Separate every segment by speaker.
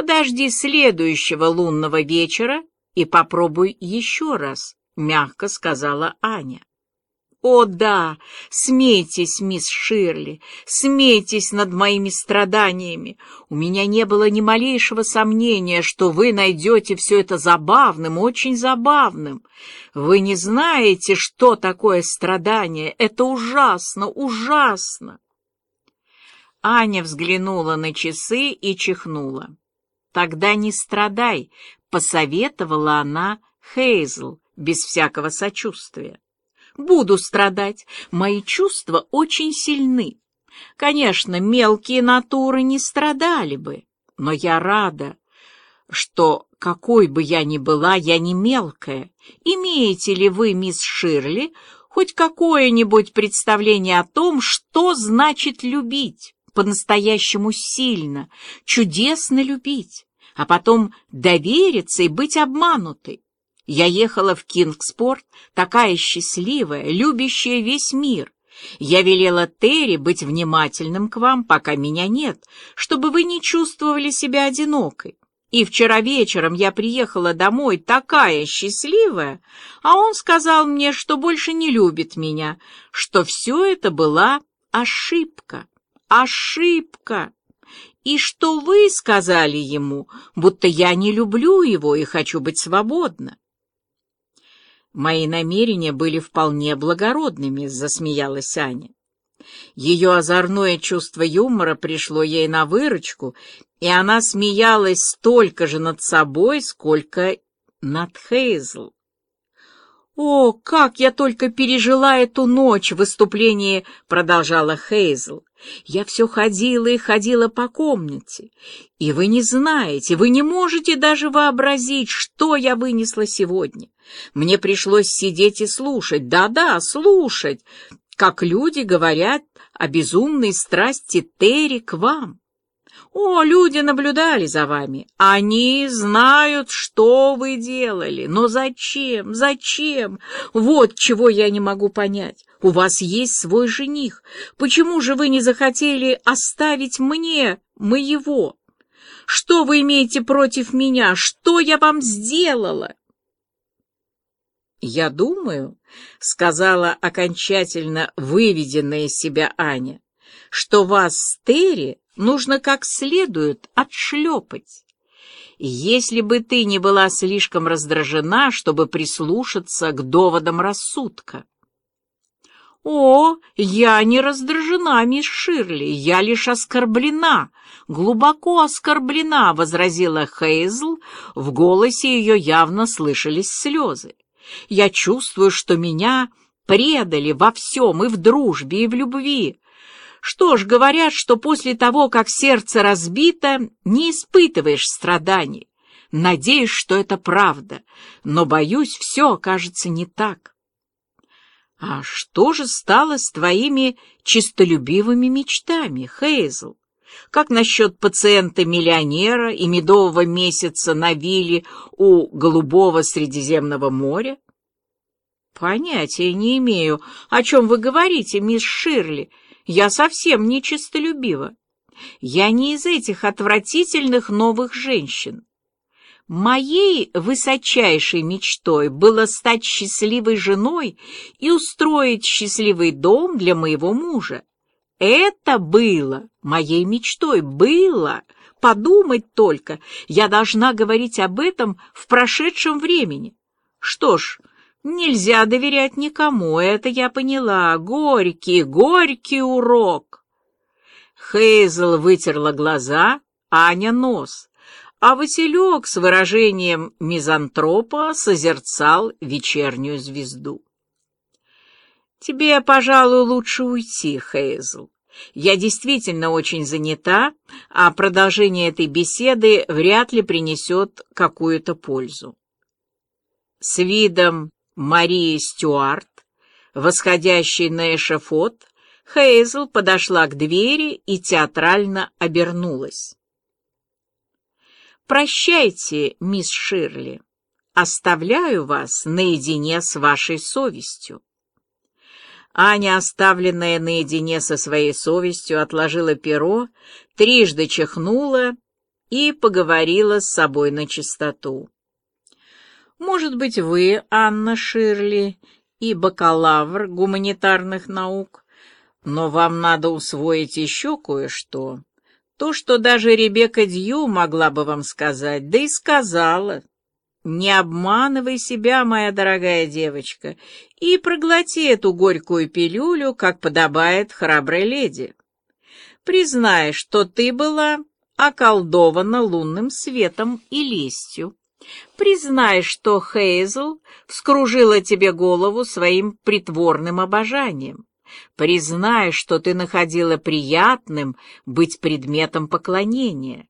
Speaker 1: Подожди следующего лунного вечера и попробуй еще раз, — мягко сказала Аня. «О да, смейтесь, мисс Ширли, смейтесь над моими страданиями. У меня не было ни малейшего сомнения, что вы найдете все это забавным, очень забавным. Вы не знаете, что такое страдание. Это ужасно, ужасно!» Аня взглянула на часы и чихнула. «Тогда не страдай», — посоветовала она Хейзл без всякого сочувствия буду страдать. Мои чувства очень сильны. Конечно, мелкие натуры не страдали бы, но я рада, что, какой бы я ни была, я не мелкая. Имеете ли вы, мисс Ширли, хоть какое-нибудь представление о том, что значит любить, по-настоящему сильно, чудесно любить, а потом довериться и быть обманутой? Я ехала в Кингспорт, такая счастливая, любящая весь мир. Я велела Терри быть внимательным к вам, пока меня нет, чтобы вы не чувствовали себя одинокой. И вчера вечером я приехала домой такая счастливая, а он сказал мне, что больше не любит меня, что все это была ошибка, ошибка. И что вы сказали ему, будто я не люблю его и хочу быть свободна. Мои намерения были вполне благородными, засмеялась Аня. Ее озорное чувство юмора пришло ей на выручку, и она смеялась столько же над собой, сколько над Хейзл. «О, как я только пережила эту ночь!» — в выступлении продолжала Хейзл. «Я все ходила и ходила по комнате, и вы не знаете, вы не можете даже вообразить, что я вынесла сегодня. Мне пришлось сидеть и слушать, да-да, слушать, как люди говорят о безумной страсти Терри к вам. О, люди наблюдали за вами. Они знают, что вы делали. Но зачем? Зачем? Вот чего я не могу понять. У вас есть свой жених. Почему же вы не захотели оставить мне моего? Что вы имеете против меня? Что я вам сделала? «Я думаю», — сказала окончательно выведенная из себя Аня, «что вас с Терри нужно как следует отшлепать. Если бы ты не была слишком раздражена, чтобы прислушаться к доводам рассудка». «О, я не раздражена, мисс Ширли, я лишь оскорблена, глубоко оскорблена», — возразила Хейзл, в голосе ее явно слышались слезы. Я чувствую, что меня предали во всем, и в дружбе, и в любви. Что ж, говорят, что после того, как сердце разбито, не испытываешь страданий. Надеюсь, что это правда, но, боюсь, все окажется не так. А что же стало с твоими чистолюбивыми мечтами, Хейзл? Как насчет пациента-миллионера и медового месяца на вилле у Голубого Средиземного моря? Понятия не имею, о чем вы говорите, мисс Ширли. Я совсем не честолюбива. Я не из этих отвратительных новых женщин. Моей высочайшей мечтой было стать счастливой женой и устроить счастливый дом для моего мужа. Это было моей мечтой, было. Подумать только, я должна говорить об этом в прошедшем времени. Что ж, нельзя доверять никому, это я поняла. Горький, горький урок. Хейзел вытерла глаза, Аня нос, а Василек с выражением мизантропа созерцал вечернюю звезду. «Тебе, пожалуй, лучше уйти, Хейзл. Я действительно очень занята, а продолжение этой беседы вряд ли принесет какую-то пользу». С видом Марии Стюарт, восходящей на эшафот, Хейзл подошла к двери и театрально обернулась. «Прощайте, мисс Ширли. Оставляю вас наедине с вашей совестью». Аня, оставленная наедине со своей совестью, отложила перо, трижды чихнула и поговорила с собой на чистоту. Может быть, вы, Анна Ширли, и бакалавр гуманитарных наук, но вам надо усвоить еще кое-что. То, что даже Ребекка Дью могла бы вам сказать, да и сказала. Не обманывай себя, моя дорогая девочка, и проглоти эту горькую пилюлю, как подобает храброй леди. Признай, что ты была околдована лунным светом и лестью. Признай, что Хейзл вскружила тебе голову своим притворным обожанием. Признай, что ты находила приятным быть предметом поклонения.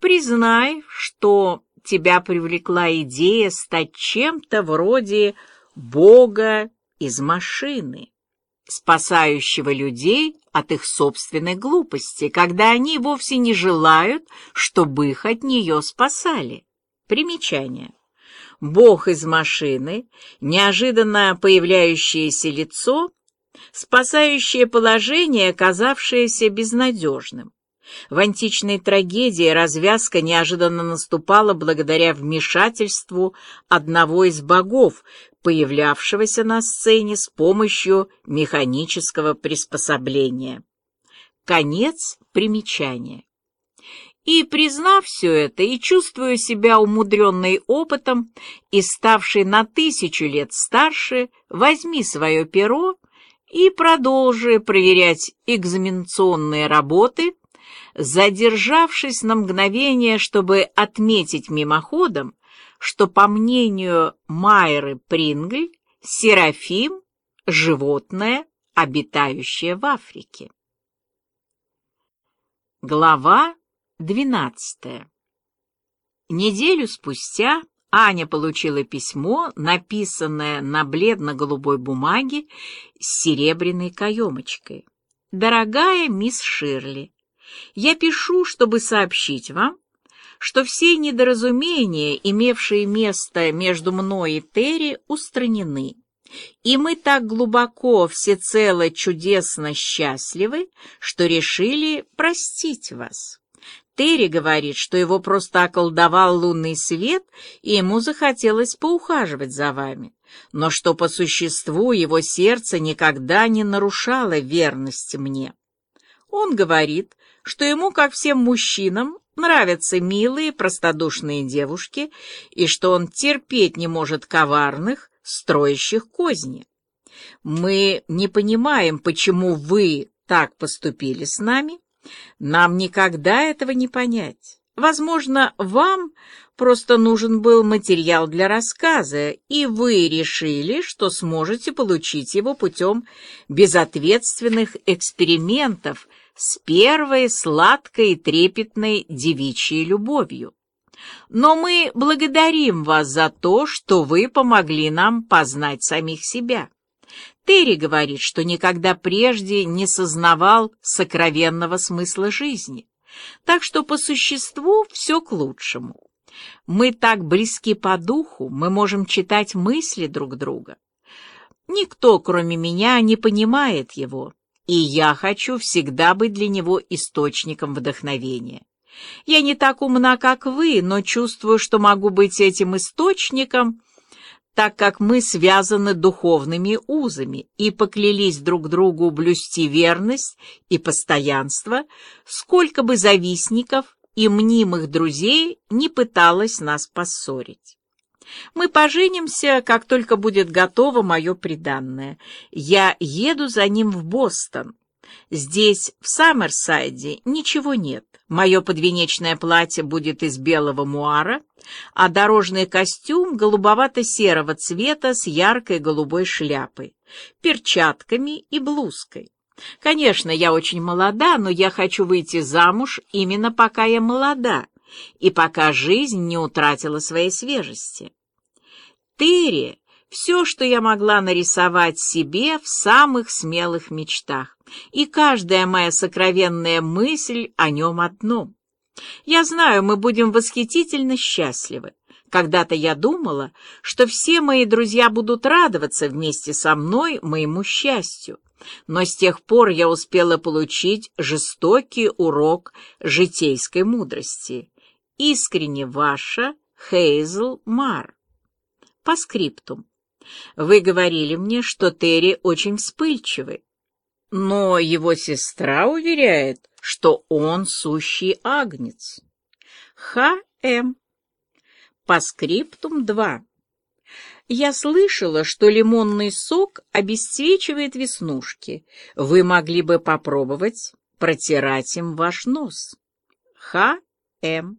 Speaker 1: Признай, что тебя привлекла идея стать чем-то вроде Бога из машины, спасающего людей от их собственной глупости, когда они вовсе не желают, чтобы их от нее спасали. Примечание. Бог из машины, неожиданно появляющееся лицо, спасающее положение, оказавшееся безнадежным. В античной трагедии развязка неожиданно наступала благодаря вмешательству одного из богов, появлявшегося на сцене с помощью механического приспособления. Конец примечания. И, признав все это, и чувствуя себя умудренной опытом и ставшей на тысячу лет старше, возьми свое перо и продолжи проверять экзаменационные работы, задержавшись на мгновение, чтобы отметить мимоходом, что, по мнению Майры Прингль, Серафим — животное, обитающее в Африке. Глава двенадцатая. Неделю спустя Аня получила письмо, написанное на бледно-голубой бумаге с серебряной каемочкой. «Дорогая мисс Ширли, я пишу, чтобы сообщить вам, что все недоразумения, имевшие место между мной и Терри, устранены. И мы так глубоко, всецело чудесно счастливы, что решили простить вас. Терри говорит, что его просто околдовал лунный свет, и ему захотелось поухаживать за вами, но что по существу его сердце никогда не нарушало верности мне. Он говорит, что ему, как всем мужчинам, нравятся милые, простодушные девушки, и что он терпеть не может коварных, строящих козни. Мы не понимаем, почему вы так поступили с нами, нам никогда этого не понять. Возможно, вам просто нужен был материал для рассказа, и вы решили, что сможете получить его путем безответственных экспериментов с первой сладкой и трепетной девичьей любовью. Но мы благодарим вас за то, что вы помогли нам познать самих себя. Терри говорит, что никогда прежде не сознавал сокровенного смысла жизни, так что по существу все к лучшему. Мы так близки по духу, мы можем читать мысли друг друга. Никто, кроме меня, не понимает его, и я хочу всегда быть для него источником вдохновения. Я не так умна, как вы, но чувствую, что могу быть этим источником — так как мы связаны духовными узами и поклялись друг другу блюсти верность и постоянство, сколько бы завистников и мнимых друзей не пыталось нас поссорить. Мы поженимся, как только будет готово мое приданное. Я еду за ним в Бостон. Здесь, в Саммерсайде, ничего нет. Мое подвенечное платье будет из белого муара, а дорожный костюм голубовато-серого цвета с яркой голубой шляпой, перчатками и блузкой. Конечно, я очень молода, но я хочу выйти замуж именно пока я молода и пока жизнь не утратила своей свежести. Терри — все, что я могла нарисовать себе в самых смелых мечтах, и каждая моя сокровенная мысль о нем одном. Я знаю, мы будем восхитительно счастливы. Когда-то я думала, что все мои друзья будут радоваться вместе со мной моему счастью. Но с тех пор я успела получить жестокий урок житейской мудрости. Искренне ваша Хейзл Мар. По скриптум. Вы говорили мне, что Терри очень вспыльчивый, но его сестра уверяет, что он сущий агнец. Х.М. По скриптум 2. Я слышала, что лимонный сок обесцвечивает веснушки. Вы могли бы попробовать протирать им ваш нос. Х. М.